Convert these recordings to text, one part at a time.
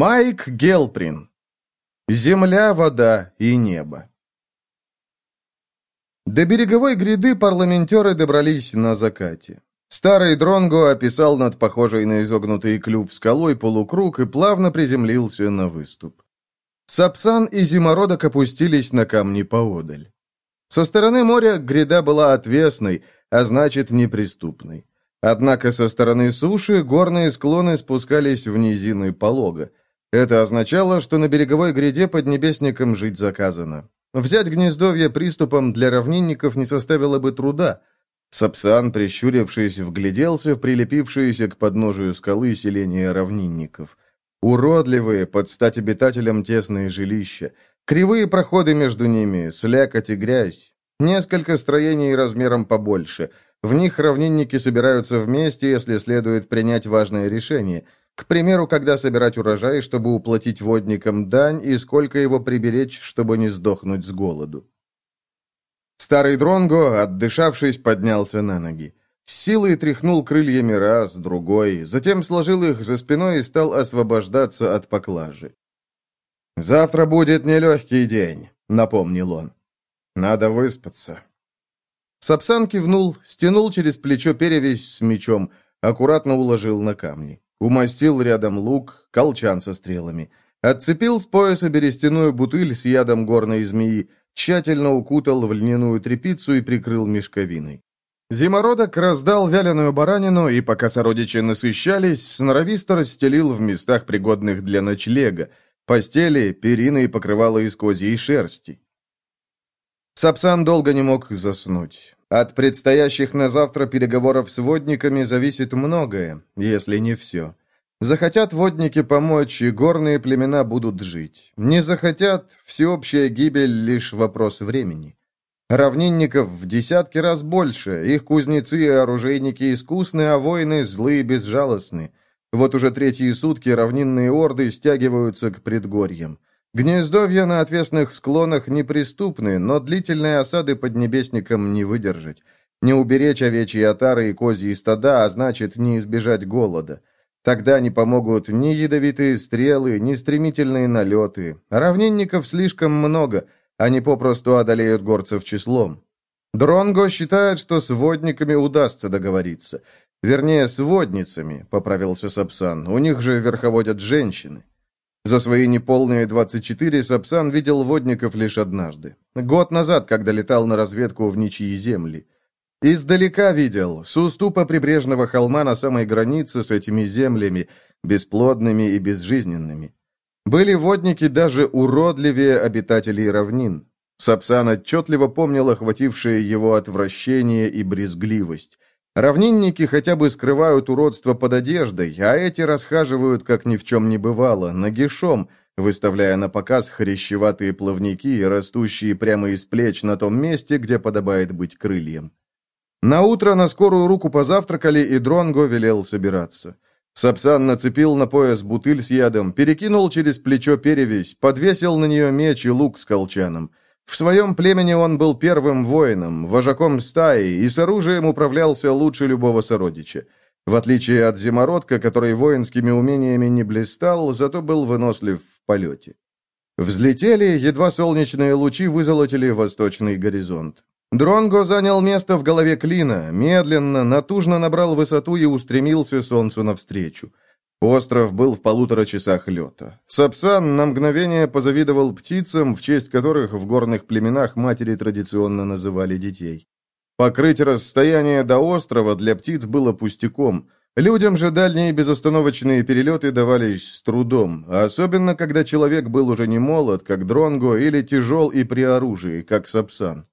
Майк Гелприн. Земля, вода и небо. До береговой гряды парламентеры добрались на закате. Старый Дронго описал над похожей на изогнутый клюв скалой полукруг и плавно приземлился на выступ. Сапсан и Зимородок опустились на камни поодаль. Со стороны моря гряда была отвесной, а значит неприступной. Однако со стороны суши горные склоны спускались в низины полога. Это означало, что на береговой гряде под небесником жить заказано. Взять гнездовье приступом для равнинников не составило бы труда. Сапсан, прищурившись, вгляделся в прилепившиеся к подножию скалы селения равнинников. Уродливые, под стать обитателям тесные жилища, кривые проходы между ними, слякоть и грязь, несколько строений размером побольше — в них равнинники собираются вместе, если следует принять важное решение. К примеру, когда собирать урожай, чтобы уплатить водникам дань, и сколько его приберечь, чтобы не сдохнуть с голоду. Старый Дронго, отдышавшись, поднялся на ноги. С силой тряхнул крыльями раз, другой, затем сложил их за спиной и стал освобождаться от поклажи. «Завтра будет нелегкий день», — напомнил он. «Надо выспаться». Сапсан кивнул, стянул через плечо перевязь с мечом, аккуратно уложил на камни. Умастил рядом лук, колчан со стрелами. Отцепил с пояса берестяную бутыль с ядом горной змеи, тщательно укутал в льняную тряпицу и прикрыл мешковиной. Зимородок раздал вяленую баранину, и пока сородичи насыщались, сноровисто расстелил в местах, пригодных для ночлега, постели, перины и покрывала из козьей шерсти. Сапсан долго не мог заснуть. От предстоящих на завтра переговоров с водниками зависит многое, если не все. Захотят водники помочь, и горные племена будут жить. Не захотят, всеобщая гибель — лишь вопрос времени. Равнинников в десятки раз больше, их кузнецы и оружейники искусны, а воины злые и безжалостны. Вот уже третьи сутки равнинные орды стягиваются к предгорьям. Гнездовья на отвесных склонах неприступны, но длительные осады под небесником не выдержать. Не уберечь овечьи отары и козьи стада, а значит, не избежать голода. Тогда не помогут ни ядовитые стрелы, ни стремительные налеты. Равнинников слишком много, они попросту одолеют горцев числом. Дронго считает, что с водниками удастся договориться. Вернее, с водницами, поправился Сапсан. У них же верховодят женщины. За свои неполные 24 Сапсан видел водников лишь однажды. Год назад, когда летал на разведку в ничьи земли. Издалека видел, с уступа прибрежного холма на самой границе с этими землями, бесплодными и безжизненными. Были водники даже уродливее обитателей равнин. Сапсан отчетливо помнил охватившее его отвращение и брезгливость. Равнинники хотя бы скрывают уродство под одеждой, а эти расхаживают, как ни в чем не бывало, нагишом, выставляя на показ хрящеватые плавники, растущие прямо из плеч на том месте, где подобает быть крыльям. На утро на скорую руку позавтракали, и Дронго велел собираться. Сапсан нацепил на пояс бутыль с ядом, перекинул через плечо перевязь, подвесил на нее меч и лук с колчаном – в своем племени он был первым воином, вожаком стаи и с оружием управлялся лучше любого сородича. В отличие от зимородка, который воинскими умениями не блистал, зато был вынослив в полете. Взлетели, едва солнечные лучи вызолотили восточный горизонт. Дронго занял место в голове клина, медленно, натужно набрал высоту и устремился солнцу навстречу. Остров был в полутора часах лета. Сапсан на мгновение позавидовал птицам, в честь которых в горных племенах матери традиционно называли детей. Покрыть расстояние до острова для птиц было пустяком. Людям же дальние безостановочные перелеты давались с трудом, особенно когда человек был уже не молод, как Дронго, или тяжел и при оружии, как Сапсан.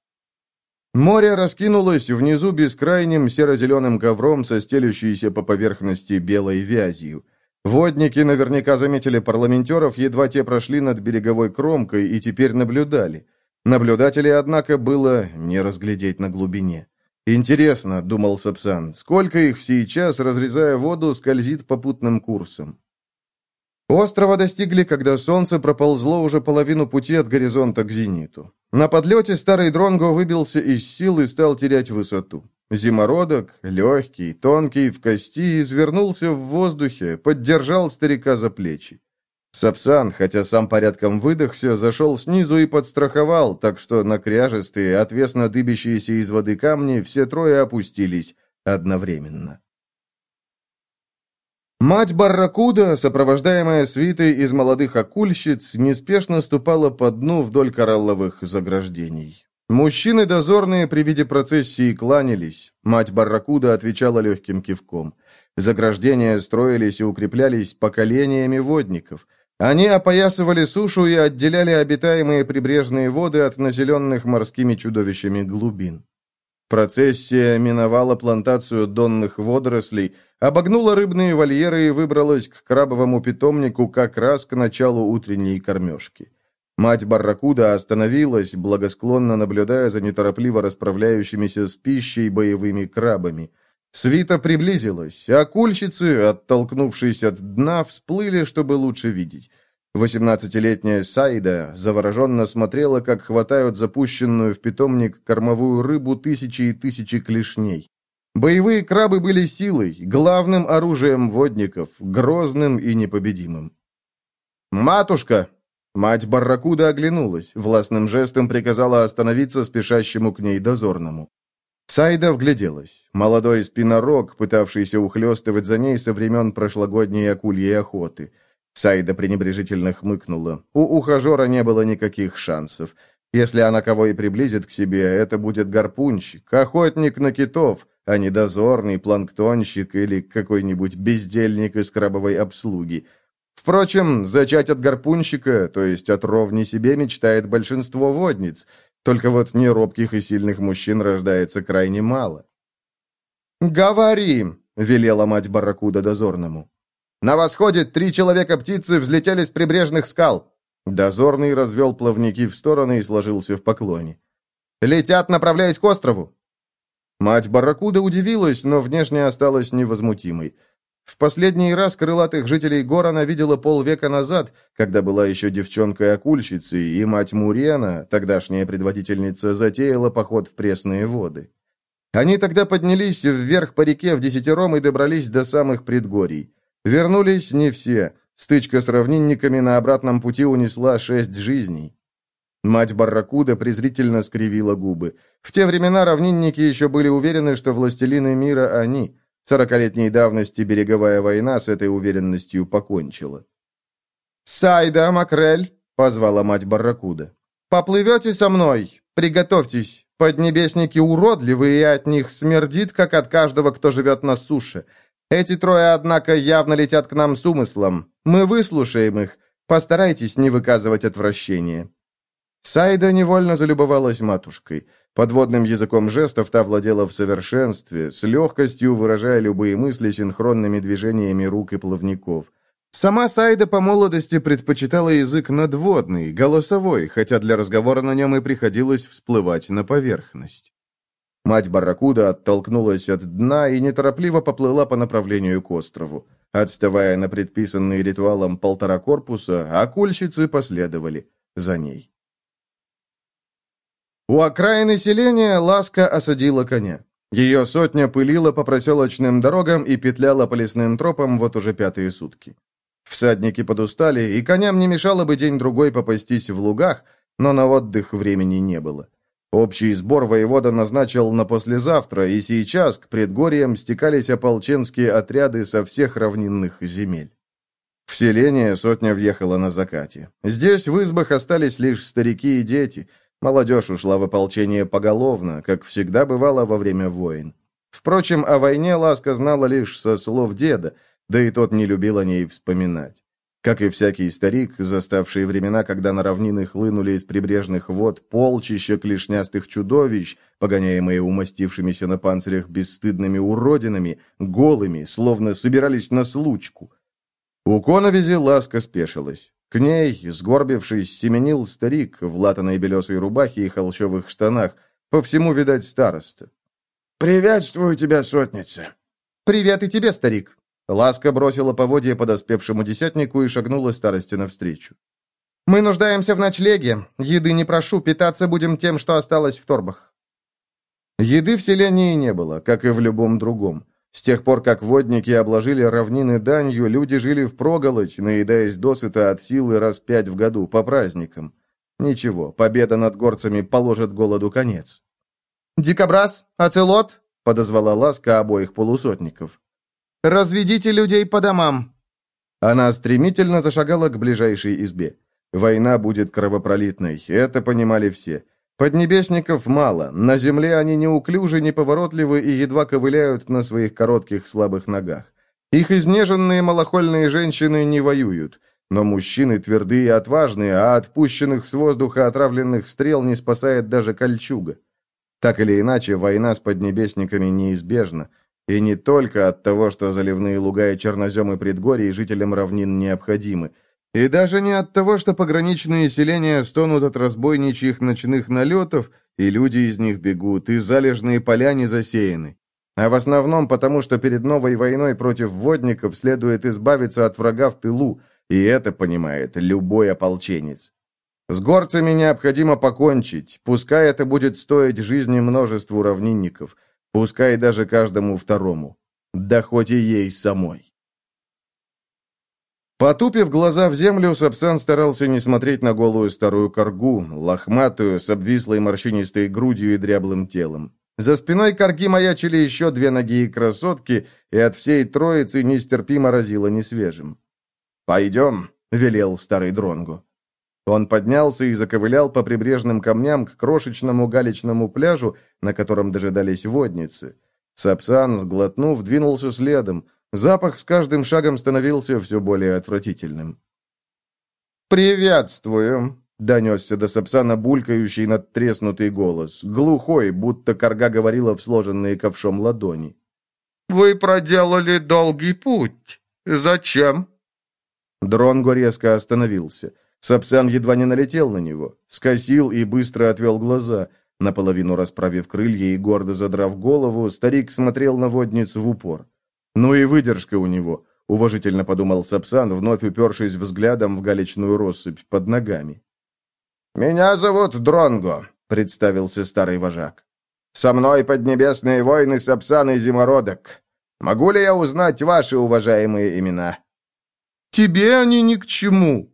Море раскинулось внизу бескрайним серо-зеленым ковром со стелющейся по поверхности белой вязью. Водники наверняка заметили парламентеров, едва те прошли над береговой кромкой и теперь наблюдали. Наблюдателей, однако, было не разглядеть на глубине. «Интересно», — думал Сапсан, — «сколько их сейчас, разрезая воду, скользит попутным курсом?» Острова достигли, когда солнце проползло уже половину пути от горизонта к зениту. На подлете старый Дронго выбился из сил и стал терять высоту. Зимородок, легкий, тонкий, в кости, извернулся в воздухе, поддержал старика за плечи. Сапсан, хотя сам порядком выдохся, зашел снизу и подстраховал, так что на кряжестые, отвесно дыбящиеся из воды камни все трое опустились одновременно. Мать Барракуда, сопровождаемая свитой из молодых акульщиц, неспешно ступала по дну вдоль коралловых заграждений. Мужчины дозорные при виде процессии кланялись. Мать Барракуда отвечала легким кивком. Заграждения строились и укреплялись поколениями водников. Они опоясывали сушу и отделяли обитаемые прибрежные воды от населенных морскими чудовищами глубин. Процессия миновала плантацию донных водорослей, обогнула рыбные вольеры и выбралась к крабовому питомнику как раз к началу утренней кормежки. Мать Барракуда остановилась, благосклонно наблюдая за неторопливо расправляющимися с пищей боевыми крабами – Свита приблизилась, а кульщицы, оттолкнувшись от дна, всплыли, чтобы лучше видеть. Восемнадцатилетняя Сайда завороженно смотрела, как хватают запущенную в питомник кормовую рыбу тысячи и тысячи клешней. Боевые крабы были силой, главным оружием водников, грозным и непобедимым. «Матушка!» Мать Барракуда оглянулась, властным жестом приказала остановиться спешащему к ней дозорному. Сайда вгляделась. Молодой спинорог, пытавшийся ухлёстывать за ней со времен прошлогодней акульей охоты. Сайда пренебрежительно хмыкнула. У ухажера не было никаких шансов. Если она кого и приблизит к себе, это будет гарпунщик, охотник на китов, а не дозорный, планктонщик или какой-нибудь бездельник из крабовой обслуги. Впрочем, зачать от гарпунщика, то есть от ровни себе, мечтает большинство водниц – только вот неробких и сильных мужчин рождается крайне мало. «Говори!» — велела мать Барракуда дозорному. «На восходе три человека-птицы взлетели с прибрежных скал!» Дозорный развел плавники в стороны и сложился в поклоне. «Летят, направляясь к острову!» Мать Барракуда удивилась, но внешне осталась невозмутимой. В последний раз крылатых жителей гор она видела полвека назад, когда была еще девчонкой-окульщицей, и мать Мурена, тогдашняя предводительница, затеяла поход в пресные воды. Они тогда поднялись вверх по реке в десятером и добрались до самых предгорий. Вернулись не все. Стычка с равнинниками на обратном пути унесла шесть жизней. Мать Барракуда презрительно скривила губы. В те времена равнинники еще были уверены, что властелины мира они – Сорокалетней давности береговая война с этой уверенностью покончила. «Сайда, Макрель!» — позвала мать Барракуда. «Поплывете со мной? Приготовьтесь. Поднебесники уродливые, и от них смердит, как от каждого, кто живет на суше. Эти трое, однако, явно летят к нам с умыслом. Мы выслушаем их. Постарайтесь не выказывать отвращения». Сайда невольно залюбовалась матушкой. Подводным языком жестов та владела в совершенстве, с легкостью выражая любые мысли синхронными движениями рук и плавников. Сама Сайда по молодости предпочитала язык надводный, голосовой, хотя для разговора на нем и приходилось всплывать на поверхность. Мать Барракуда оттолкнулась от дна и неторопливо поплыла по направлению к острову. Отставая на предписанный ритуалом полтора корпуса, акульщицы последовали за ней. У окраины селения Ласка осадила коня. Ее сотня пылила по проселочным дорогам и петляла по лесным тропам вот уже пятые сутки. Всадники подустали, и коням не мешало бы день-другой попастись в лугах, но на отдых времени не было. Общий сбор воевода назначил на послезавтра, и сейчас к предгорьям стекались ополченские отряды со всех равнинных земель. В селение сотня въехала на закате. Здесь в избах остались лишь старики и дети – Молодежь ушла в ополчение поголовно, как всегда бывало во время войн. Впрочем, о войне Ласка знала лишь со слов деда, да и тот не любил о ней вспоминать. Как и всякий старик, заставший времена, когда на равнины хлынули из прибрежных вод полчища клешнястых чудовищ, погоняемые умастившимися на панцирях бесстыдными уродинами, голыми, словно собирались на случку. У коновизи Ласка спешилась. К ней, сгорбившись, семенил старик в латаной белесой рубахе и холщовых штанах, по всему, видать, староста. «Приветствую тебя, сотница!» «Привет и тебе, старик!» Ласка бросила поводья подоспевшему десятнику и шагнула старости навстречу. «Мы нуждаемся в ночлеге. Еды не прошу, питаться будем тем, что осталось в торбах». Еды в селении не было, как и в любом другом. С тех пор, как водники обложили равнины данью, люди жили впроголодь, наедаясь досыта от силы раз пять в году, по праздникам. Ничего, победа над горцами положит голоду конец. «Дикобраз, оцелот!» — подозвала ласка обоих полусотников. «Разведите людей по домам!» Она стремительно зашагала к ближайшей избе. Война будет кровопролитной, это понимали все. Поднебесников мало, на земле они неуклюжи, неповоротливы и едва ковыляют на своих коротких слабых ногах. Их изнеженные малохольные женщины не воюют, но мужчины твердые и отважные, а отпущенных с воздуха отравленных стрел не спасает даже кольчуга. Так или иначе, война с поднебесниками неизбежна, и не только от того, что заливные луга и черноземы предгорий жителям равнин необходимы, и даже не от того, что пограничные селения стонут от разбойничьих ночных налетов, и люди из них бегут, и залежные поля не засеяны, а в основном потому, что перед новой войной против водников следует избавиться от врага в тылу, и это понимает любой ополченец. С горцами необходимо покончить, пускай это будет стоить жизни множеству равнинников, пускай даже каждому второму, да хоть и ей самой. Потупив глаза в землю, Сапсан старался не смотреть на голую старую коргу, лохматую, с обвислой морщинистой грудью и дряблым телом. За спиной корги маячили еще две ноги и красотки, и от всей троицы нестерпимо разило несвежим. «Пойдем», — велел старый Дронгу. Он поднялся и заковылял по прибрежным камням к крошечному галечному пляжу, на котором дожидались водницы. Сапсан, сглотнув, двинулся следом. Запах с каждым шагом становился все более отвратительным. «Приветствую!» — донесся до Сапсана булькающий надтреснутый голос, глухой, будто корга говорила в сложенные ковшом ладони. «Вы проделали долгий путь. Зачем?» Дронго резко остановился. Сапсан едва не налетел на него, скосил и быстро отвел глаза. Наполовину расправив крылья и гордо задрав голову, старик смотрел на водницу в упор. «Ну и выдержка у него», — уважительно подумал Сапсан, вновь упершись взглядом в галечную россыпь под ногами. «Меня зовут Дронго», — представился старый вожак. «Со мной поднебесные войны Сапсан и Зимородок. Могу ли я узнать ваши уважаемые имена?» «Тебе они ни к чему!»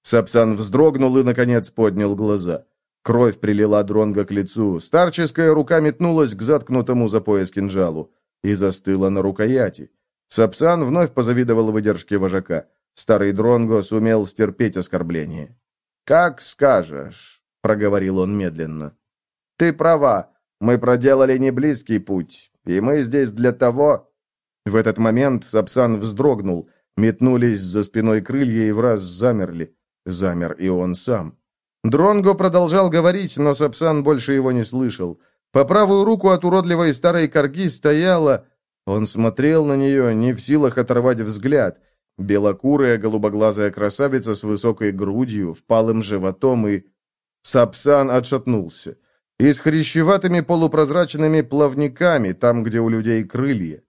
Сапсан вздрогнул и, наконец, поднял глаза. Кровь прилила Дронга к лицу. Старческая рука метнулась к заткнутому за пояс кинжалу и застыла на рукояти. Сапсан вновь позавидовал выдержке вожака. Старый Дронго сумел стерпеть оскорбление. «Как скажешь», — проговорил он медленно. «Ты права, мы проделали не близкий путь, и мы здесь для того...» В этот момент Сапсан вздрогнул — Метнулись за спиной крылья и враз замерли. Замер и он сам. Дронго продолжал говорить, но Сапсан больше его не слышал. По правую руку от уродливой старой корги стояла... Он смотрел на нее, не в силах оторвать взгляд. Белокурая голубоглазая красавица с высокой грудью, впалым животом и... Сапсан отшатнулся. И с хрящеватыми полупрозрачными плавниками, там, где у людей крылья.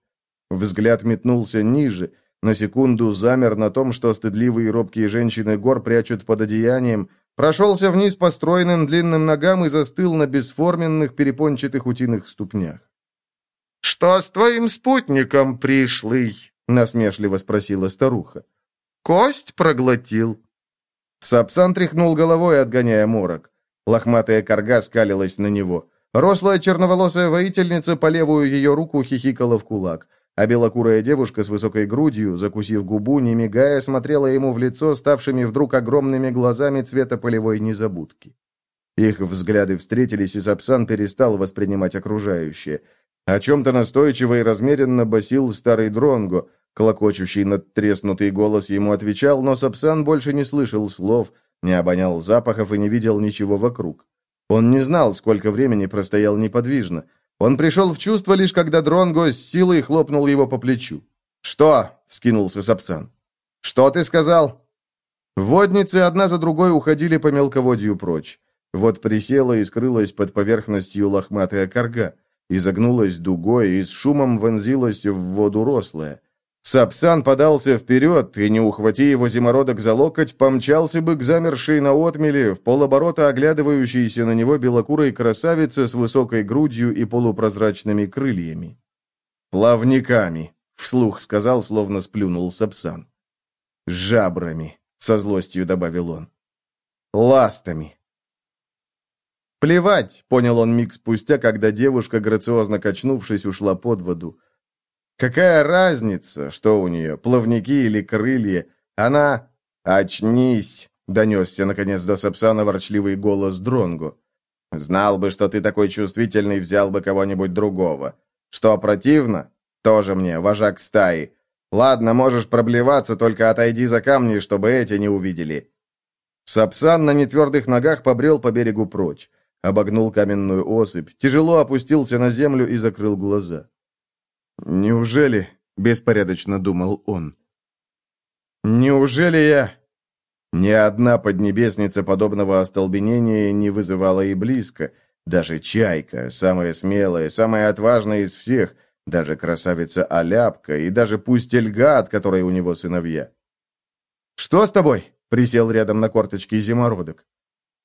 Взгляд метнулся ниже — на секунду замер на том, что стыдливые и робкие женщины гор прячут под одеянием, прошелся вниз по стройным длинным ногам и застыл на бесформенных перепончатых утиных ступнях. «Что с твоим спутником, пришлый?» — насмешливо спросила старуха. «Кость проглотил». Сапсан тряхнул головой, отгоняя морок. Лохматая корга скалилась на него. Рослая черноволосая воительница по левую ее руку хихикала в кулак а белокурая девушка с высокой грудью, закусив губу, не мигая, смотрела ему в лицо ставшими вдруг огромными глазами цвета полевой незабудки. Их взгляды встретились, и Сапсан перестал воспринимать окружающее. О чем-то настойчиво и размеренно басил старый Дронго, клокочущий надтреснутый голос ему отвечал, но Сапсан больше не слышал слов, не обонял запахов и не видел ничего вокруг. Он не знал, сколько времени простоял неподвижно, он пришел в чувство лишь когда Дронго с силой хлопнул его по плечу. «Что?» — вскинулся Сапсан. «Что ты сказал?» Водницы одна за другой уходили по мелководью прочь. Вот присела и скрылась под поверхностью лохматая корга. Изогнулась дугой и с шумом вонзилась в воду рослая. Сапсан подался вперед, и, не ухвати его зимородок за локоть, помчался бы к замершей на отмеле, в полоборота оглядывающейся на него белокурой красавице с высокой грудью и полупрозрачными крыльями. «Плавниками», — вслух сказал, словно сплюнул Сапсан. «Жабрами», — со злостью добавил он. «Ластами». «Плевать», — понял он миг спустя, когда девушка, грациозно качнувшись, ушла под воду. «Какая разница, что у нее, плавники или крылья? Она...» «Очнись!» — донесся, наконец, до Сапсана ворчливый голос Дронгу. «Знал бы, что ты такой чувствительный, взял бы кого-нибудь другого. Что, противно? Тоже мне, вожак стаи. Ладно, можешь проблеваться, только отойди за камни, чтобы эти не увидели». Сапсан на нетвердых ногах побрел по берегу прочь. Обогнул каменную осыпь, тяжело опустился на землю и закрыл глаза. «Неужели?» — беспорядочно думал он. «Неужели я...» Ни одна поднебесница подобного остолбенения не вызывала и близко. Даже Чайка, самая смелая, самая отважная из всех, даже красавица Аляпка и даже пусть Эльга, от которой у него сыновья. «Что с тобой?» — присел рядом на корточке зимородок.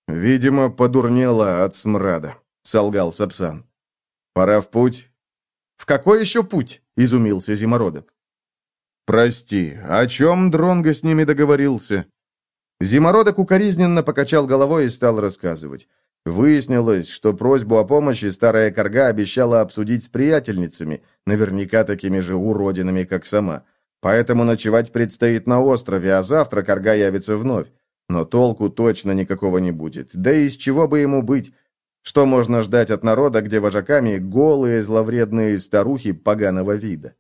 «Видимо, подурнела от смрада», — солгал Сапсан. «Пора в путь». «В какой еще путь?» — изумился зимородок. «Прости, о чем Дронго с ними договорился?» Зимородок укоризненно покачал головой и стал рассказывать. Выяснилось, что просьбу о помощи старая корга обещала обсудить с приятельницами, наверняка такими же уродинами, как сама. Поэтому ночевать предстоит на острове, а завтра корга явится вновь. Но толку точно никакого не будет. Да из чего бы ему быть? Что можно ждать от народа, где вожаками голые зловредные старухи поганого вида?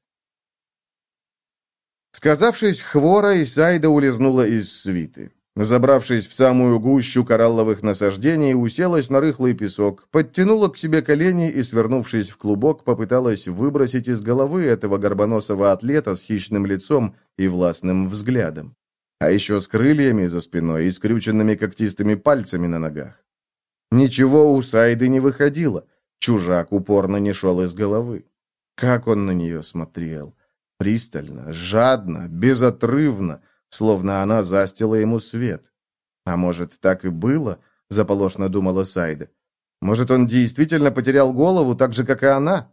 Сказавшись хвора, Исайда улизнула из свиты. Забравшись в самую гущу коралловых насаждений, уселась на рыхлый песок, подтянула к себе колени и, свернувшись в клубок, попыталась выбросить из головы этого горбоносого атлета с хищным лицом и властным взглядом. А еще с крыльями за спиной и скрюченными когтистыми пальцами на ногах. Ничего у Сайды не выходило. Чужак упорно не шел из головы. Как он на нее смотрел! Пристально, жадно, безотрывно, словно она застила ему свет. А может, так и было, заполошно думала Сайда. Может, он действительно потерял голову, так же, как и она?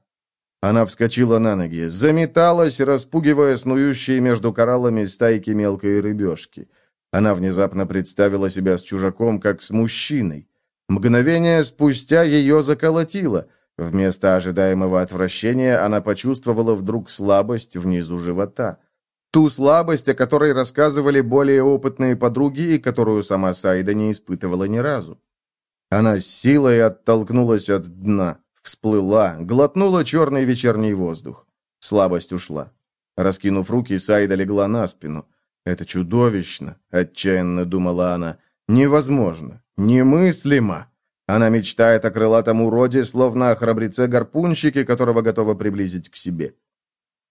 Она вскочила на ноги, заметалась, распугивая снующие между кораллами стайки мелкой рыбешки. Она внезапно представила себя с чужаком, как с мужчиной. Мгновение спустя ее заколотило. Вместо ожидаемого отвращения она почувствовала вдруг слабость внизу живота. Ту слабость, о которой рассказывали более опытные подруги и которую сама Сайда не испытывала ни разу. Она с силой оттолкнулась от дна, всплыла, глотнула черный вечерний воздух. Слабость ушла. Раскинув руки, Сайда легла на спину. «Это чудовищно», — отчаянно думала она. «Невозможно. Немыслимо». Она мечтает о крылатом уроде, словно о храбреце-гарпунщике, которого готова приблизить к себе.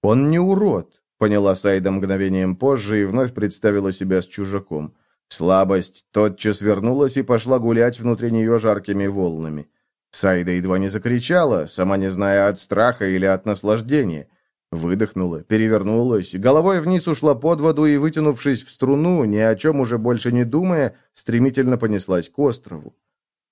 Он не урод, поняла Сайда мгновением позже и вновь представила себя с чужаком. Слабость тотчас вернулась и пошла гулять внутри нее жаркими волнами. Сайда едва не закричала, сама не зная от страха или от наслаждения. Выдохнула, перевернулась, головой вниз ушла под воду и, вытянувшись в струну, ни о чем уже больше не думая, стремительно понеслась к острову.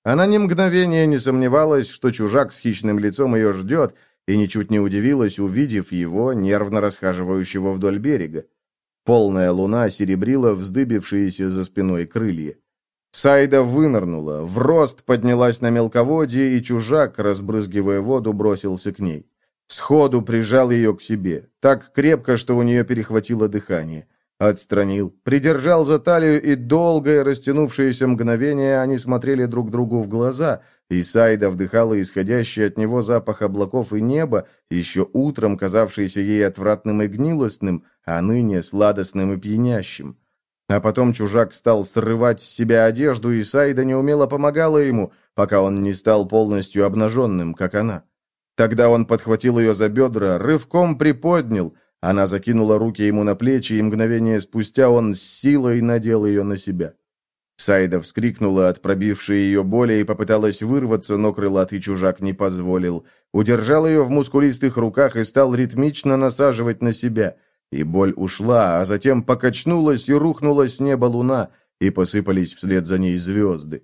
Она ни мгновения не сомневалась, что чужак с хищным лицом ее ждет, и ничуть не удивилась, увидев его, нервно расхаживающего вдоль берега. Полная луна серебрила вздыбившиеся за спиной крылья. Сайда вынырнула, в рост поднялась на мелководье, и чужак, разбрызгивая воду, бросился к ней. Сходу прижал ее к себе, так крепко, что у нее перехватило дыхание. Отстранил, придержал за талию, и долгое растянувшееся мгновение они смотрели друг другу в глаза, и Сайда вдыхала исходящий от него запах облаков и неба, еще утром казавшийся ей отвратным и гнилостным, а ныне сладостным и пьянящим. А потом чужак стал срывать с себя одежду, и Сайда неумело помогала ему, пока он не стал полностью обнаженным, как она. Тогда он подхватил ее за бедра, рывком приподнял, она закинула руки ему на плечи, и мгновение спустя он с силой надел ее на себя. Сайда вскрикнула от пробившей ее боли и попыталась вырваться, но крылатый чужак не позволил. Удержал ее в мускулистых руках и стал ритмично насаживать на себя. И боль ушла, а затем покачнулась и рухнула с неба луна, и посыпались вслед за ней звезды.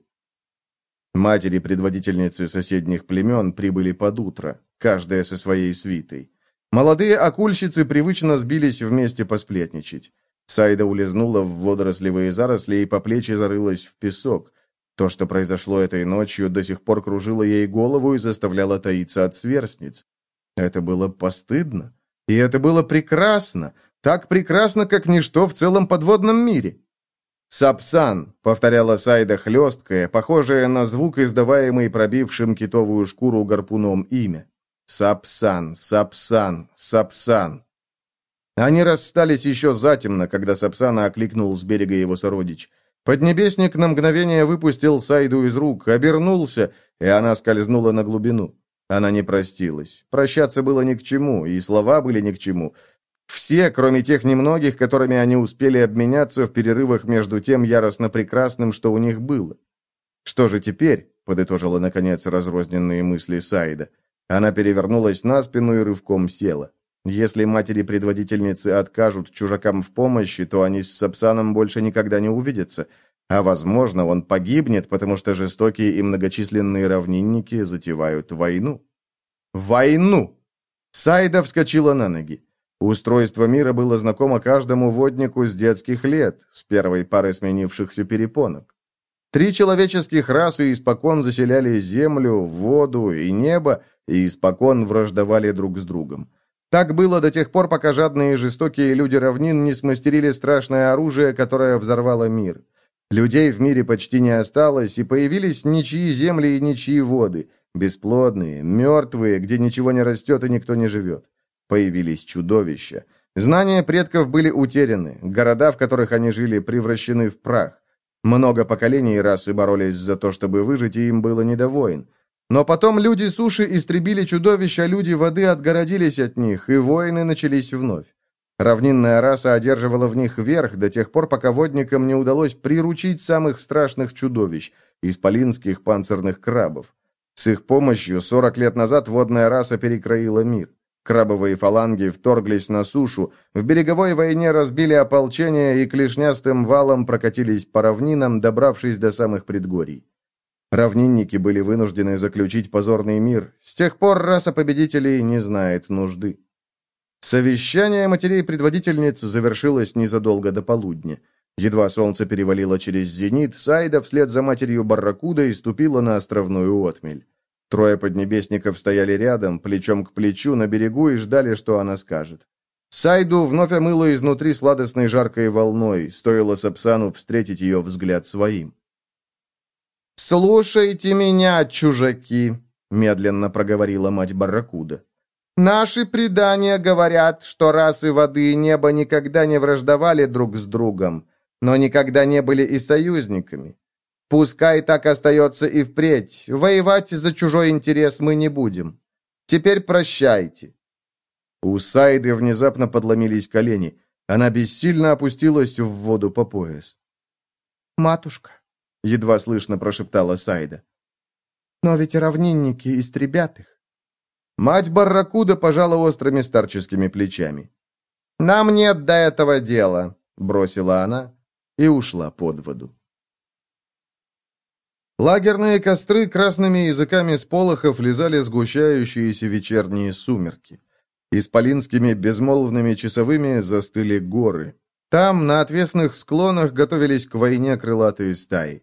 Матери-предводительницы соседних племен прибыли под утро, каждая со своей свитой. Молодые акульщицы привычно сбились вместе посплетничать. Сайда улизнула в водорослевые заросли и по плечи зарылась в песок. То, что произошло этой ночью, до сих пор кружило ей голову и заставляло таиться от сверстниц. Это было постыдно. И это было прекрасно. Так прекрасно, как ничто в целом подводном мире. «Сапсан», — повторяла Сайда хлесткая, похожая на звук, издаваемый пробившим китовую шкуру гарпуном имя. «Сапсан, Сапсан, Сапсан». Они расстались еще затемно, когда Сапсана окликнул с берега его сородич. Поднебесник на мгновение выпустил Сайду из рук, обернулся, и она скользнула на глубину. Она не простилась. Прощаться было ни к чему, и слова были ни к чему. Все, кроме тех немногих, которыми они успели обменяться в перерывах между тем яростно прекрасным, что у них было. «Что же теперь?» — подытожила, наконец, разрозненные мысли Сайда. Она перевернулась на спину и рывком села. Если матери-предводительницы откажут чужакам в помощи, то они с Сапсаном больше никогда не увидятся. А, возможно, он погибнет, потому что жестокие и многочисленные равнинники затевают войну. Войну! Сайда вскочила на ноги. Устройство мира было знакомо каждому воднику с детских лет, с первой пары сменившихся перепонок. Три человеческих расы испокон заселяли землю, воду и небо, и испокон враждовали друг с другом. Так было до тех пор, пока жадные и жестокие люди равнин не смастерили страшное оружие, которое взорвало мир. Людей в мире почти не осталось, и появились ничьи земли и ничьи воды, бесплодные, мертвые, где ничего не растет и никто не живет. Появились чудовища. Знания предков были утеряны, города, в которых они жили, превращены в прах. Много поколений расы боролись за то, чтобы выжить, и им было не до войн. Но потом люди суши истребили чудовища, люди воды отгородились от них, и войны начались вновь. Равнинная раса одерживала в них верх до тех пор, пока водникам не удалось приручить самых страшных чудовищ – исполинских панцирных крабов. С их помощью 40 лет назад водная раса перекроила мир. Крабовые фаланги вторглись на сушу, в береговой войне разбили ополчение и клешнястым валом прокатились по равнинам, добравшись до самых предгорий. Равнинники были вынуждены заключить позорный мир. С тех пор раса победителей не знает нужды. Совещание матерей-предводительниц завершилось незадолго до полудня. Едва солнце перевалило через зенит, Сайда вслед за матерью Барракуда ступила на островную отмель. Трое поднебесников стояли рядом, плечом к плечу, на берегу и ждали, что она скажет. Сайду вновь омыло изнутри сладостной жаркой волной, стоило Сапсану встретить ее взгляд своим. «Слушайте меня, чужаки!» — медленно проговорила мать Барракуда. «Наши предания говорят, что расы воды и неба никогда не враждовали друг с другом, но никогда не были и союзниками. Пускай так остается и впредь. Воевать за чужой интерес мы не будем. Теперь прощайте». У Сайды внезапно подломились колени. Она бессильно опустилась в воду по пояс. «Матушка», — едва слышно прошептала Сайда. «Но ведь равнинники истребят их». Мать Барракуда пожала острыми старческими плечами. «Нам нет до этого дела», — бросила она и ушла под воду. Лагерные костры красными языками сполохов лизали сгущающиеся вечерние сумерки. Исполинскими безмолвными часовыми застыли горы. Там, на отвесных склонах, готовились к войне крылатые стаи.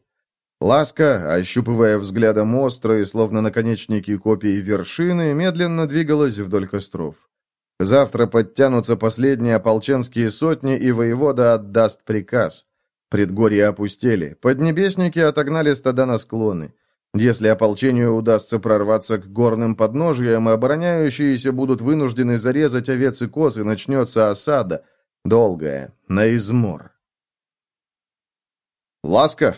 Ласка, ощупывая взглядом острые, словно наконечники копий вершины, медленно двигалась вдоль костров. Завтра подтянутся последние ополченские сотни, и воевода отдаст приказ. Предгорья опустели, поднебесники отогнали стада на склоны. Если ополчению удастся прорваться к горным подножьям, обороняющиеся будут вынуждены зарезать овец и коз, и начнется осада, долгая, на измор. «Ласка!»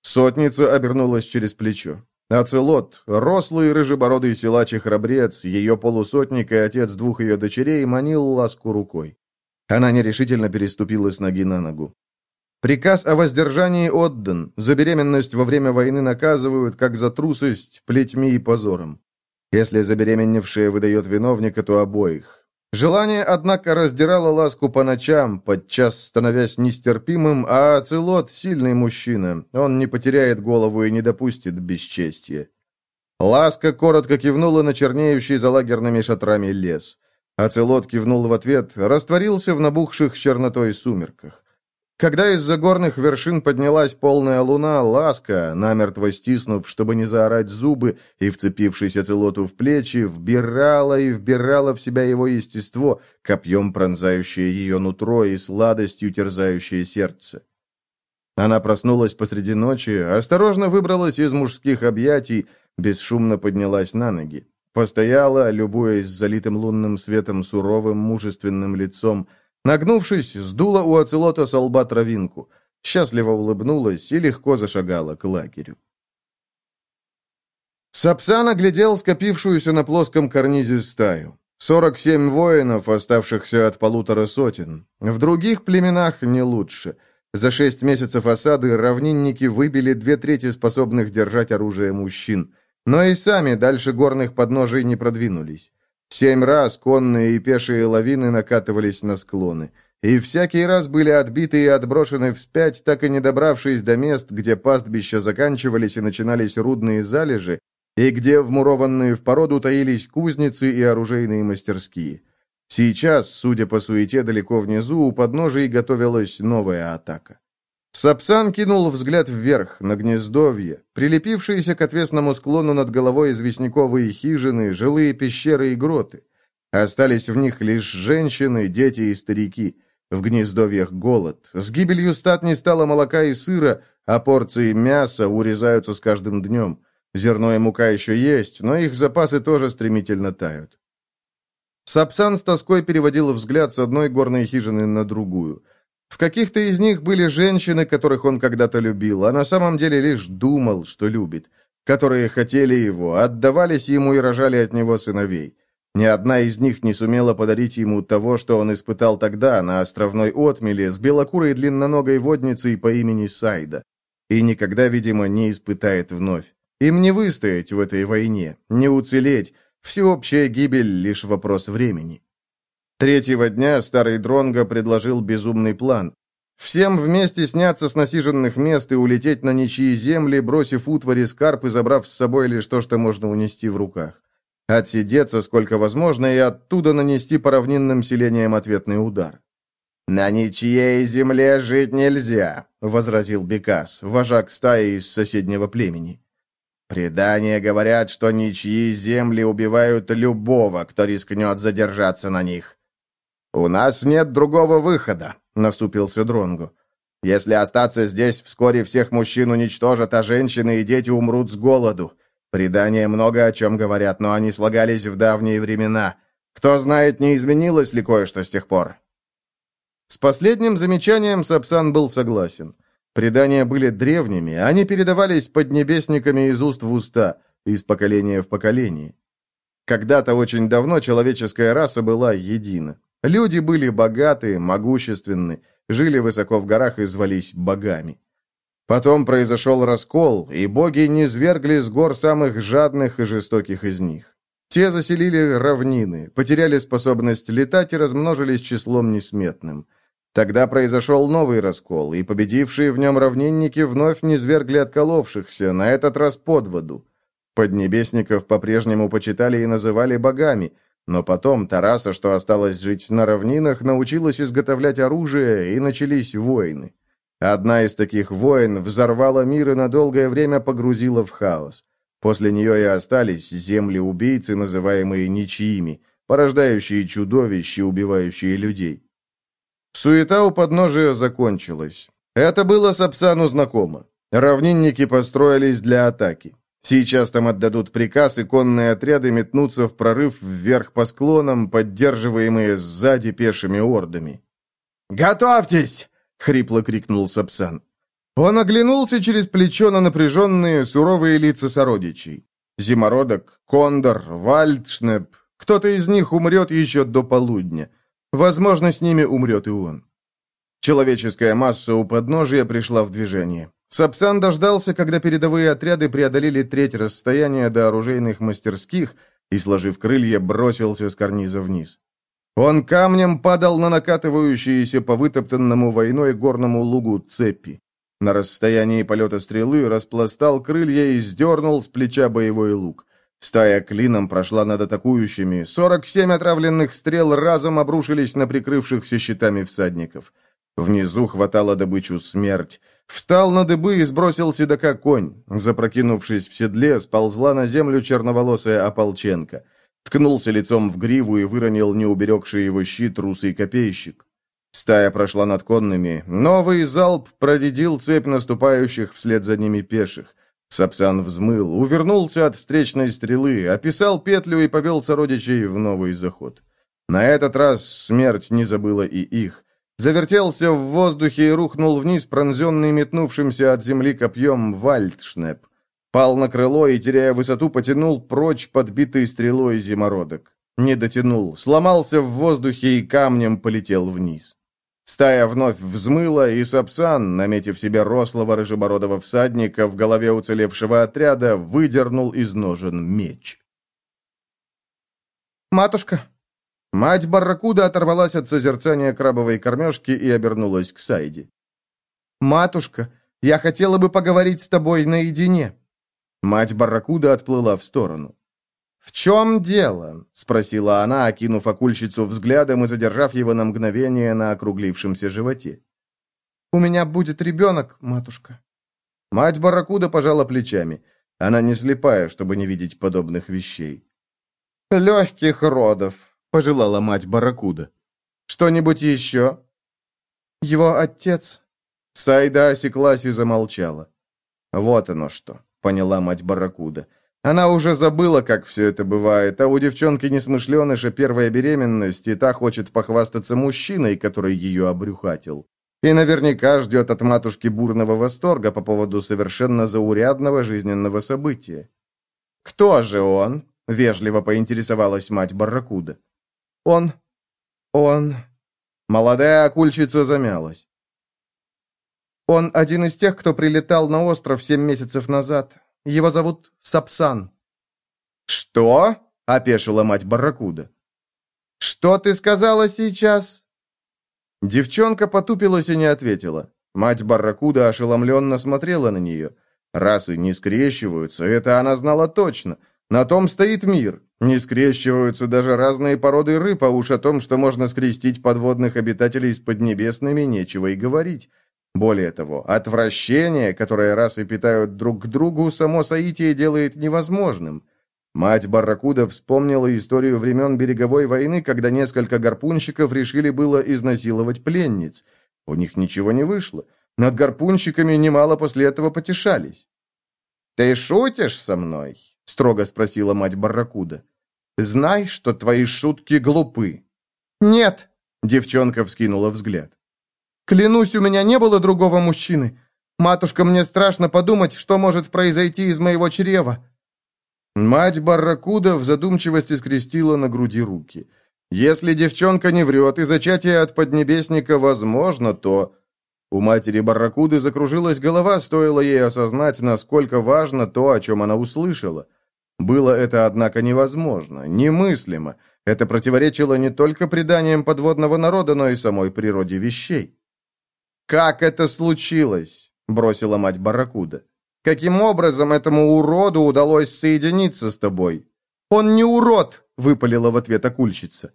Сотница обернулась через плечо. Ацелот, рослый рыжебородый силач и храбрец, ее полусотник и отец двух ее дочерей, манил ласку рукой. Она нерешительно переступила с ноги на ногу. Приказ о воздержании отдан. За беременность во время войны наказывают, как за трусость, плетьми и позором. Если забеременевшая выдает виновника, то обоих. Желание, однако, раздирало ласку по ночам, подчас становясь нестерпимым, а Ацелот — сильный мужчина. Он не потеряет голову и не допустит бесчестия. Ласка коротко кивнула на чернеющий за лагерными шатрами лес. Ацелот кивнул в ответ, растворился в набухших чернотой сумерках. Когда из-за горных вершин поднялась полная луна, Ласка, намертво стиснув, чтобы не заорать зубы, и, вцепившись Ацелоту в плечи, вбирала и вбирала в себя его естество, копьем пронзающее ее нутро и сладостью терзающее сердце. Она проснулась посреди ночи, осторожно выбралась из мужских объятий, бесшумно поднялась на ноги. Постояла, любуясь залитым лунным светом суровым, мужественным лицом, Нагнувшись, сдула у оцелота с лба травинку, счастливо улыбнулась и легко зашагала к лагерю. Сапсан оглядел скопившуюся на плоском карнизе стаю. Сорок семь воинов, оставшихся от полутора сотен. В других племенах не лучше. За шесть месяцев осады равнинники выбили две трети способных держать оружие мужчин. Но и сами дальше горных подножий не продвинулись. Семь раз конные и пешие лавины накатывались на склоны. И всякий раз были отбиты и отброшены вспять, так и не добравшись до мест, где пастбища заканчивались и начинались рудные залежи, и где вмурованные в породу таились кузницы и оружейные мастерские. Сейчас, судя по суете далеко внизу, у подножий готовилась новая атака. Сапсан кинул взгляд вверх, на гнездовье, прилепившиеся к отвесному склону над головой известняковые хижины, жилые пещеры и гроты. Остались в них лишь женщины, дети и старики. В гнездовьях голод. С гибелью стад не стало молока и сыра, а порции мяса урезаются с каждым днем. Зерно и мука еще есть, но их запасы тоже стремительно тают. Сапсан с тоской переводил взгляд с одной горной хижины на другую – в каких-то из них были женщины, которых он когда-то любил, а на самом деле лишь думал, что любит, которые хотели его, отдавались ему и рожали от него сыновей. Ни одна из них не сумела подарить ему того, что он испытал тогда на островной отмеле с белокурой длинноногой водницей по имени Сайда. И никогда, видимо, не испытает вновь. Им не выстоять в этой войне, не уцелеть. Всеобщая гибель — лишь вопрос времени. Третьего дня старый Дронго предложил безумный план. Всем вместе сняться с насиженных мест и улететь на ничьи земли, бросив утвари скарп и забрав с собой лишь то, что можно унести в руках. Отсидеться сколько возможно и оттуда нанести по равнинным селениям ответный удар. «На ничьей земле жить нельзя», — возразил Бекас, вожак стаи из соседнего племени. «Предания говорят, что ничьи земли убивают любого, кто рискнет задержаться на них. «У нас нет другого выхода», — насупился Дронгу. «Если остаться здесь, вскоре всех мужчин уничтожат, а женщины и дети умрут с голоду. Предания много о чем говорят, но они слагались в давние времена. Кто знает, не изменилось ли кое-что с тех пор?» С последним замечанием Сапсан был согласен. Предания были древними, они передавались поднебесниками из уст в уста, из поколения в поколение. Когда-то очень давно человеческая раса была едина. Люди были богаты, могущественны, жили высоко в горах и звались богами. Потом произошел раскол, и боги низвергли с гор самых жадных и жестоких из них. Те заселили равнины, потеряли способность летать и размножились числом несметным. Тогда произошел новый раскол, и победившие в нем равнинники вновь низвергли отколовшихся, на этот раз под воду. Поднебесников по-прежнему почитали и называли богами, но потом Тараса, что осталось жить на равнинах, научилась изготовлять оружие, и начались войны. Одна из таких войн взорвала мир и на долгое время погрузила в хаос. После нее и остались земли-убийцы, называемые ничьими, порождающие чудовища, убивающие людей. Суета у подножия закончилась. Это было Сапсану знакомо. Равнинники построились для атаки. Сейчас там отдадут приказ, и конные отряды метнутся в прорыв вверх по склонам, поддерживаемые сзади пешими ордами. «Готовьтесь!» — хрипло крикнул Сапсан. Он оглянулся через плечо на напряженные, суровые лица сородичей. Зимородок, Кондор, Вальдшнеп. Кто-то из них умрет еще до полудня. Возможно, с ними умрет и он. Человеческая масса у подножия пришла в движение. Сапсан дождался, когда передовые отряды преодолели треть расстояния до оружейных мастерских и, сложив крылья, бросился с карниза вниз. Он камнем падал на накатывающиеся по вытоптанному войной горному лугу цепи. На расстоянии полета стрелы распластал крылья и сдернул с плеча боевой лук. Стая клином прошла над атакующими. 47 отравленных стрел разом обрушились на прикрывшихся щитами всадников. Внизу хватало добычу смерть. Встал на дыбы и сбросил седока конь. Запрокинувшись в седле, сползла на землю черноволосая ополченка. Ткнулся лицом в гриву и выронил неуберегший его щит русый копейщик. Стая прошла над конными. Новый залп проредил цепь наступающих вслед за ними пеших. Сапсан взмыл, увернулся от встречной стрелы, описал петлю и повел сородичей в новый заход. На этот раз смерть не забыла и их. Завертелся в воздухе и рухнул вниз, пронзенный метнувшимся от земли копьем Вальдшнеп. Пал на крыло и, теряя высоту, потянул прочь подбитый стрелой зимородок. Не дотянул, сломался в воздухе и камнем полетел вниз. Стая вновь взмыла, и Сапсан, наметив себе рослого рыжебородого всадника в голове уцелевшего отряда, выдернул из ножен меч. «Матушка!» Мать Барракуда оторвалась от созерцания крабовой кормежки и обернулась к Сайде. «Матушка, я хотела бы поговорить с тобой наедине». Мать Барракуда отплыла в сторону. «В чем дело?» — спросила она, окинув окульщицу взглядом и задержав его на мгновение на округлившемся животе. «У меня будет ребенок, матушка». Мать Барракуда пожала плечами. Она не слепая, чтобы не видеть подобных вещей. «Легких родов», пожелала мать Барракуда. «Что-нибудь еще?» «Его отец...» Сайда осеклась и замолчала. «Вот оно что», — поняла мать Барракуда. Она уже забыла, как все это бывает, а у девчонки несмышленыша первая беременность, и та хочет похвастаться мужчиной, который ее обрюхатил. И наверняка ждет от матушки бурного восторга по поводу совершенно заурядного жизненного события. «Кто же он?» — вежливо поинтересовалась мать Барракуда. Он... он...» Молодая акульщица замялась. «Он один из тех, кто прилетал на остров семь месяцев назад. Его зовут Сапсан». «Что?» — опешила мать Барракуда. «Что ты сказала сейчас?» Девчонка потупилась и не ответила. Мать Барракуда ошеломленно смотрела на нее. Расы не скрещиваются, это она знала точно — на том стоит мир. Не скрещиваются даже разные породы рыб, а уж о том, что можно скрестить подводных обитателей с поднебесными, нечего и говорить. Более того, отвращение, которое расы питают друг к другу, само соитие делает невозможным. Мать Барракуда вспомнила историю времен береговой войны, когда несколько гарпунщиков решили было изнасиловать пленниц. У них ничего не вышло. Над гарпунщиками немало после этого потешались. «Ты шутишь со мной?» — строго спросила мать Барракуда. «Знай, что твои шутки глупы». «Нет!» — девчонка вскинула взгляд. «Клянусь, у меня не было другого мужчины. Матушка, мне страшно подумать, что может произойти из моего чрева». Мать Барракуда в задумчивости скрестила на груди руки. «Если девчонка не врет, и зачатие от Поднебесника возможно, то...» У матери Барракуды закружилась голова, стоило ей осознать, насколько важно то, о чем она услышала. Было это, однако, невозможно, немыслимо. Это противоречило не только преданиям подводного народа, но и самой природе вещей. «Как это случилось?» — бросила мать Барракуда. «Каким образом этому уроду удалось соединиться с тобой?» «Он не урод!» — выпалила в ответ окульщица.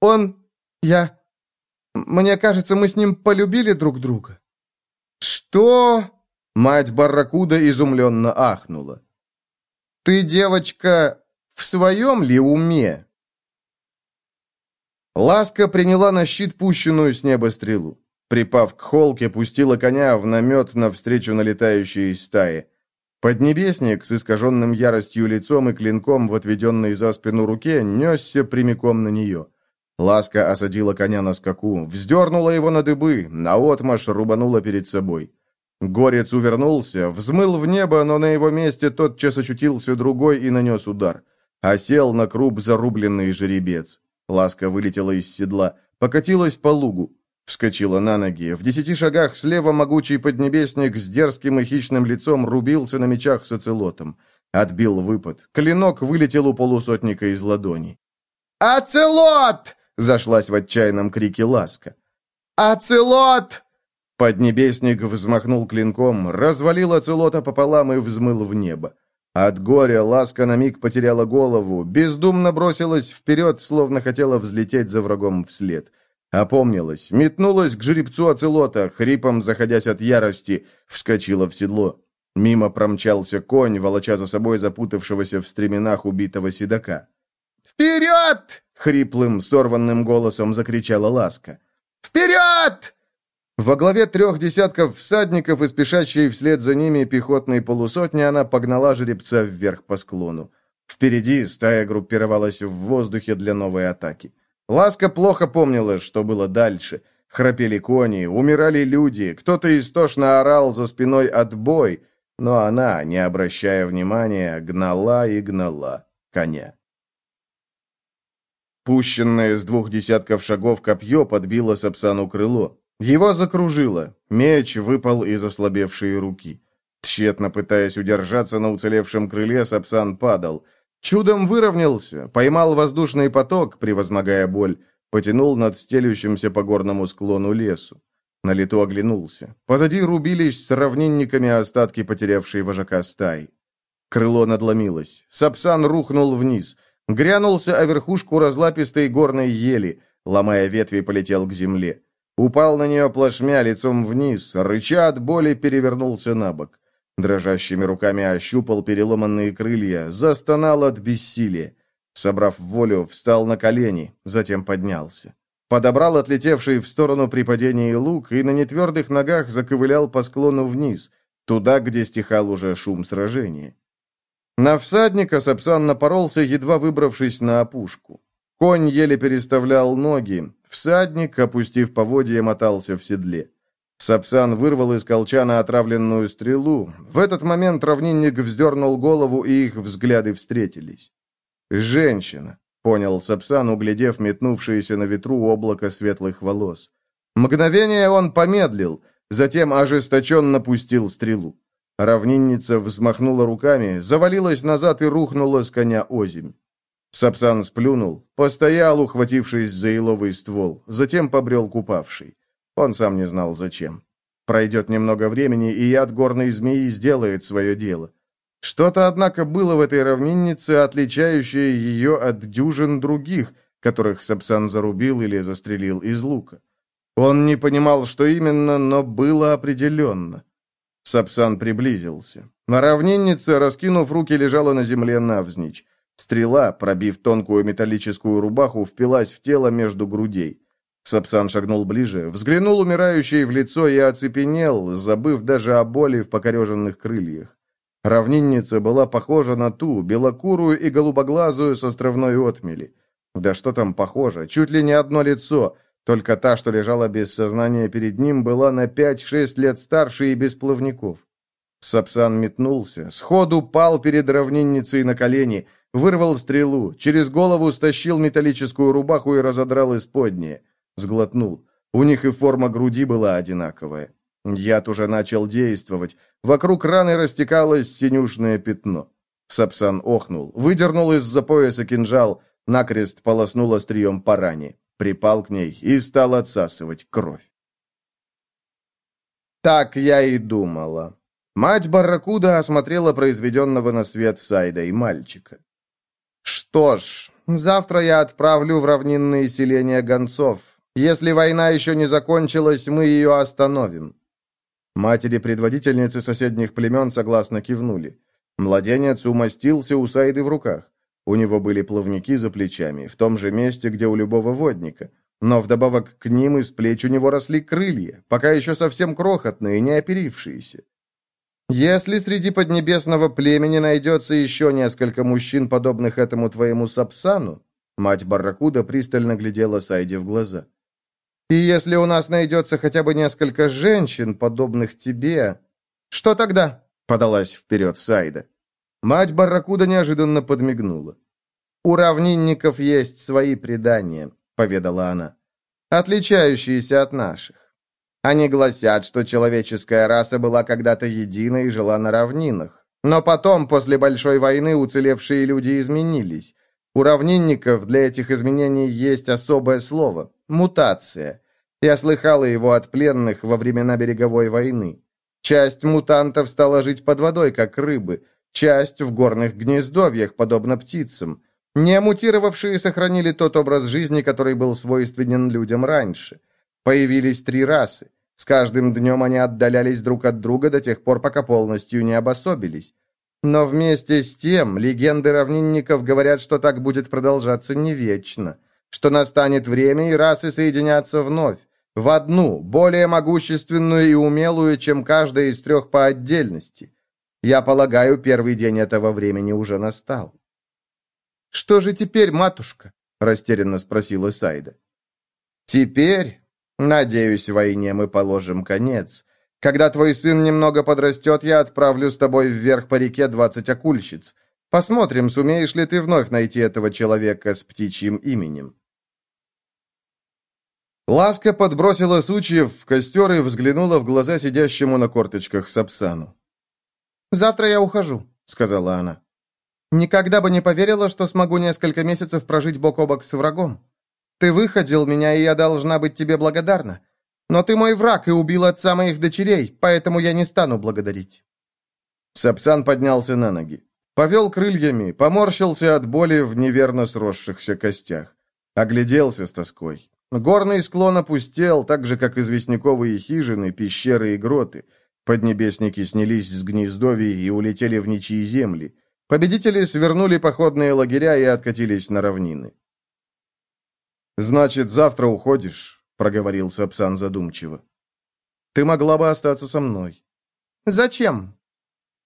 «Он... я... Мне кажется, мы с ним полюбили друг друга». «Что?» — мать Барракуда изумленно ахнула. Ты, девочка, в своем ли уме?» Ласка приняла на щит пущенную с неба стрелу. Припав к холке, пустила коня в намет навстречу налетающей стаи. Поднебесник с искаженным яростью лицом и клинком в отведенной за спину руке несся прямиком на нее. Ласка осадила коня на скаку, вздернула его на дыбы, наотмашь рубанула перед собой. Горец увернулся, взмыл в небо, но на его месте тотчас очутился другой и нанес удар. Осел на круп зарубленный жеребец. Ласка вылетела из седла, покатилась по лугу. Вскочила на ноги. В десяти шагах слева могучий поднебесник с дерзким и хищным лицом рубился на мечах с оцелотом. Отбил выпад. Клинок вылетел у полусотника из ладони. «Оцелот!» — зашлась в отчаянном крике Ласка. «Оцелот!» Поднебесник взмахнул клинком, развалил оцелота пополам и взмыл в небо. От горя Ласка на миг потеряла голову, бездумно бросилась вперед, словно хотела взлететь за врагом вслед. Опомнилась, метнулась к жеребцу оцелота, хрипом заходясь от ярости, вскочила в седло. Мимо промчался конь, волоча за собой запутавшегося в стременах убитого седока. «Вперед!» — хриплым, сорванным голосом закричала Ласка. «Вперед!» Во главе трех десятков всадников и спешащей вслед за ними пехотной полусотни она погнала жеребца вверх по склону. Впереди стая группировалась в воздухе для новой атаки. Ласка плохо помнила, что было дальше. Храпели кони, умирали люди, кто-то истошно орал за спиной «отбой», но она, не обращая внимания, гнала и гнала коня. Пущенное с двух десятков шагов копье подбило Сапсану крыло. Его закружило. Меч выпал из ослабевшей руки. Тщетно пытаясь удержаться на уцелевшем крыле, Сапсан падал. Чудом выровнялся, поймал воздушный поток, превозмогая боль, потянул над стелющимся по горному склону лесу. На лету оглянулся. Позади рубились с равнинниками остатки потерявшей вожака стаи. Крыло надломилось. Сапсан рухнул вниз. Грянулся о верхушку разлапистой горной ели. Ломая ветви, полетел к земле. Упал на нее плашмя лицом вниз, рыча от боли перевернулся на бок. Дрожащими руками ощупал переломанные крылья, застонал от бессилия. Собрав волю, встал на колени, затем поднялся. Подобрал отлетевший в сторону при падении лук и на нетвердых ногах заковылял по склону вниз, туда, где стихал уже шум сражения. На всадника Сапсан напоролся, едва выбравшись на опушку. Конь еле переставлял ноги, всадник, опустив поводья, мотался в седле. Сапсан вырвал из колчана отравленную стрелу. В этот момент равнинник вздернул голову, и их взгляды встретились. «Женщина», — понял Сапсан, углядев метнувшееся на ветру облако светлых волос. Мгновение он помедлил, затем ожесточенно пустил стрелу. Равнинница взмахнула руками, завалилась назад и рухнула с коня озимь. Сапсан сплюнул, постоял, ухватившись за еловый ствол, затем побрел купавший. Он сам не знал, зачем. Пройдет немного времени, и яд горной змеи сделает свое дело. Что-то, однако, было в этой равниннице, отличающее ее от дюжин других, которых Сапсан зарубил или застрелил из лука. Он не понимал, что именно, но было определенно. Сапсан приблизился. На равниннице, раскинув руки, лежала на земле навзничь. Стрела, пробив тонкую металлическую рубаху, впилась в тело между грудей. Сапсан шагнул ближе, взглянул умирающей в лицо и оцепенел, забыв даже о боли в покореженных крыльях. Равнинница была похожа на ту, белокурую и голубоглазую с островной отмели. Да что там похоже, чуть ли не одно лицо, только та, что лежала без сознания перед ним, была на пять-шесть лет старше и без плавников. Сапсан метнулся, сходу пал перед равнинницей на колени, вырвал стрелу, через голову стащил металлическую рубаху и разодрал исподнее. Сглотнул. У них и форма груди была одинаковая. Яд уже начал действовать. Вокруг раны растекалось синюшное пятно. Сапсан охнул, выдернул из-за пояса кинжал, накрест полоснул острием по ране, припал к ней и стал отсасывать кровь. Так я и думала. Мать Барракуда осмотрела произведенного на свет Сайда и мальчика. «Что ж, завтра я отправлю в равнинные селения гонцов. Если война еще не закончилась, мы ее остановим. Матери-предводительницы соседних племен согласно кивнули. Младенец умостился у Сайды в руках. У него были плавники за плечами, в том же месте, где у любого водника. Но вдобавок к ним из плеч у него росли крылья, пока еще совсем крохотные, не оперившиеся. Если среди поднебесного племени найдется еще несколько мужчин, подобных этому твоему Сапсану, мать Барракуда пристально глядела Сайде в глаза. И если у нас найдется хотя бы несколько женщин, подобных тебе... Что тогда?» — подалась вперед Сайда. Мать Барракуда неожиданно подмигнула. «У равнинников есть свои предания», — поведала она, — «отличающиеся от наших. Они гласят, что человеческая раса была когда-то едина и жила на равнинах. Но потом, после Большой войны, уцелевшие люди изменились. У равнинников для этих изменений есть особое слово – мутация. Я слыхала его от пленных во времена береговой войны. Часть мутантов стала жить под водой, как рыбы. часть в горных гнездовьях, подобно птицам. Не мутировавшие сохранили тот образ жизни, который был свойственен людям раньше. Появились три расы. С каждым днем они отдалялись друг от друга до тех пор, пока полностью не обособились. Но вместе с тем, легенды равнинников говорят, что так будет продолжаться не вечно, что настанет время, и расы соединятся вновь, в одну, более могущественную и умелую, чем каждая из трех по отдельности. Я полагаю, первый день этого времени уже настал. «Что же теперь, матушка?» — растерянно спросила Сайда. «Теперь, надеюсь, войне мы положим конец. Когда твой сын немного подрастет, я отправлю с тобой вверх по реке двадцать акульщиц. Посмотрим, сумеешь ли ты вновь найти этого человека с птичьим именем». Ласка подбросила сучьев в костер и взглянула в глаза сидящему на корточках Сапсану. «Завтра я ухожу», — сказала она. «Никогда бы не поверила, что смогу несколько месяцев прожить бок о бок с врагом. Ты выходил меня, и я должна быть тебе благодарна. Но ты мой враг и убил отца моих дочерей, поэтому я не стану благодарить». Сапсан поднялся на ноги. Повел крыльями, поморщился от боли в неверно сросшихся костях. Огляделся с тоской. Горный склон опустел, так же, как известняковые хижины, пещеры и гроты. Поднебесники снялись с гнездовий и улетели в ничьи земли. Победители свернули походные лагеря и откатились на равнины. «Значит, завтра уходишь?» проговорил Сапсан задумчиво. «Ты могла бы остаться со мной». «Зачем?»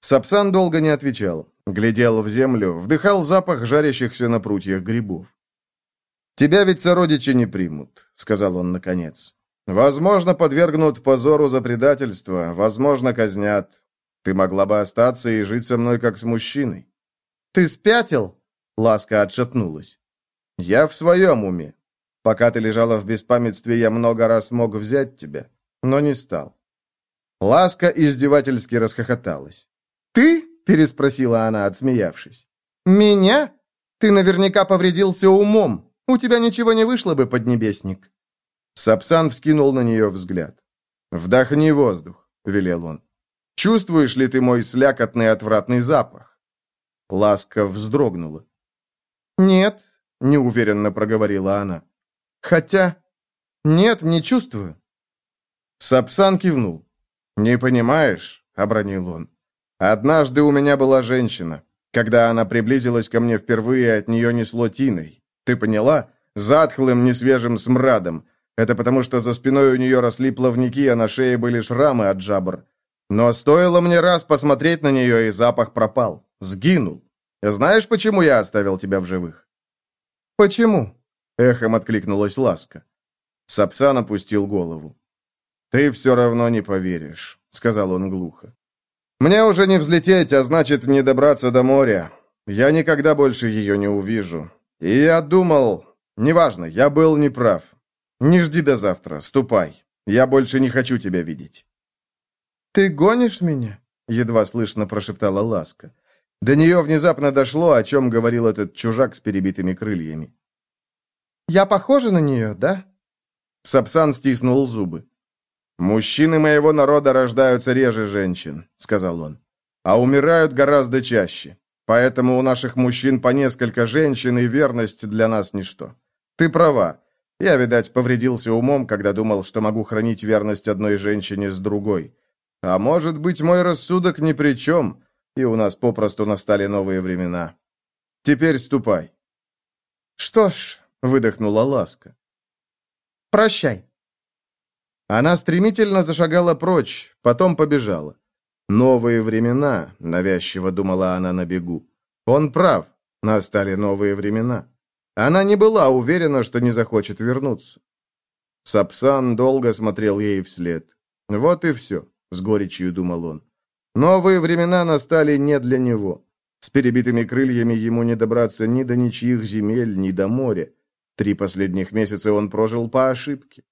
Сапсан долго не отвечал. Глядел в землю, вдыхал запах жарящихся на прутьях грибов. «Тебя ведь сородичи не примут», — сказал он наконец. «Возможно, подвергнут позору за предательство, возможно, казнят. Ты могла бы остаться и жить со мной, как с мужчиной». «Ты спятил?» — Ласка отшатнулась. «Я в своем уме. Пока ты лежала в беспамятстве, я много раз мог взять тебя, но не стал». Ласка издевательски расхохоталась. «Ты?» — переспросила она, отсмеявшись. «Меня? Ты наверняка повредился умом. У тебя ничего не вышло бы, поднебесник». Сапсан вскинул на нее взгляд. «Вдохни воздух», — велел он. «Чувствуешь ли ты мой слякотный отвратный запах?» Ласка вздрогнула. «Нет», — неуверенно проговорила она. Хотя... Нет, не чувствую. Сапсан кивнул. «Не понимаешь?» — обронил он. «Однажды у меня была женщина. Когда она приблизилась ко мне впервые, от нее несло тиной. Ты поняла? Затхлым, несвежим смрадом. Это потому, что за спиной у нее росли плавники, а на шее были шрамы от жабр. Но стоило мне раз посмотреть на нее, и запах пропал. Сгинул. Знаешь, почему я оставил тебя в живых?» «Почему?» Эхом откликнулась Ласка. Сапсан опустил голову. «Ты все равно не поверишь», — сказал он глухо. «Мне уже не взлететь, а значит, не добраться до моря. Я никогда больше ее не увижу. И я думал... Неважно, я был неправ. Не жди до завтра, ступай. Я больше не хочу тебя видеть». «Ты гонишь меня?» — едва слышно прошептала Ласка. До нее внезапно дошло, о чем говорил этот чужак с перебитыми крыльями. Я похожа на нее, да?» Сапсан стиснул зубы. «Мужчины моего народа рождаются реже женщин», — сказал он. «А умирают гораздо чаще. Поэтому у наших мужчин по несколько женщин, и верность для нас ничто. Ты права. Я, видать, повредился умом, когда думал, что могу хранить верность одной женщине с другой. А может быть, мой рассудок ни при чем, и у нас попросту настали новые времена. Теперь ступай». «Что ж», выдохнула Ласка. «Прощай». Она стремительно зашагала прочь, потом побежала. «Новые времена», — навязчиво думала она на бегу. «Он прав, настали новые времена». Она не была уверена, что не захочет вернуться. Сапсан долго смотрел ей вслед. «Вот и все», — с горечью думал он. «Новые времена настали не для него. С перебитыми крыльями ему не добраться ни до ничьих земель, ни до моря. Три последних месяца он прожил по ошибке.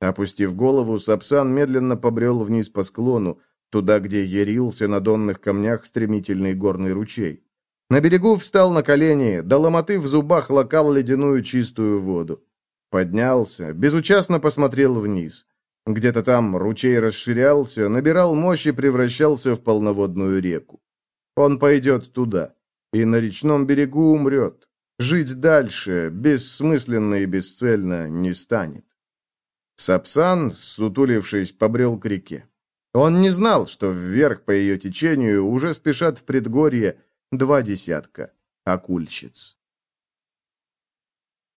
Опустив голову, Сапсан медленно побрел вниз по склону, туда, где ярился на донных камнях стремительный горный ручей. На берегу встал на колени, до ломоты в зубах локал ледяную чистую воду. Поднялся, безучастно посмотрел вниз. Где-то там ручей расширялся, набирал мощь и превращался в полноводную реку. Он пойдет туда. И на речном берегу умрет. Жить дальше, бессмысленно и бесцельно, не станет. Сапсан, сутулившись, побрел к реке. Он не знал, что вверх по ее течению уже спешат в предгорье два десятка акульщиц.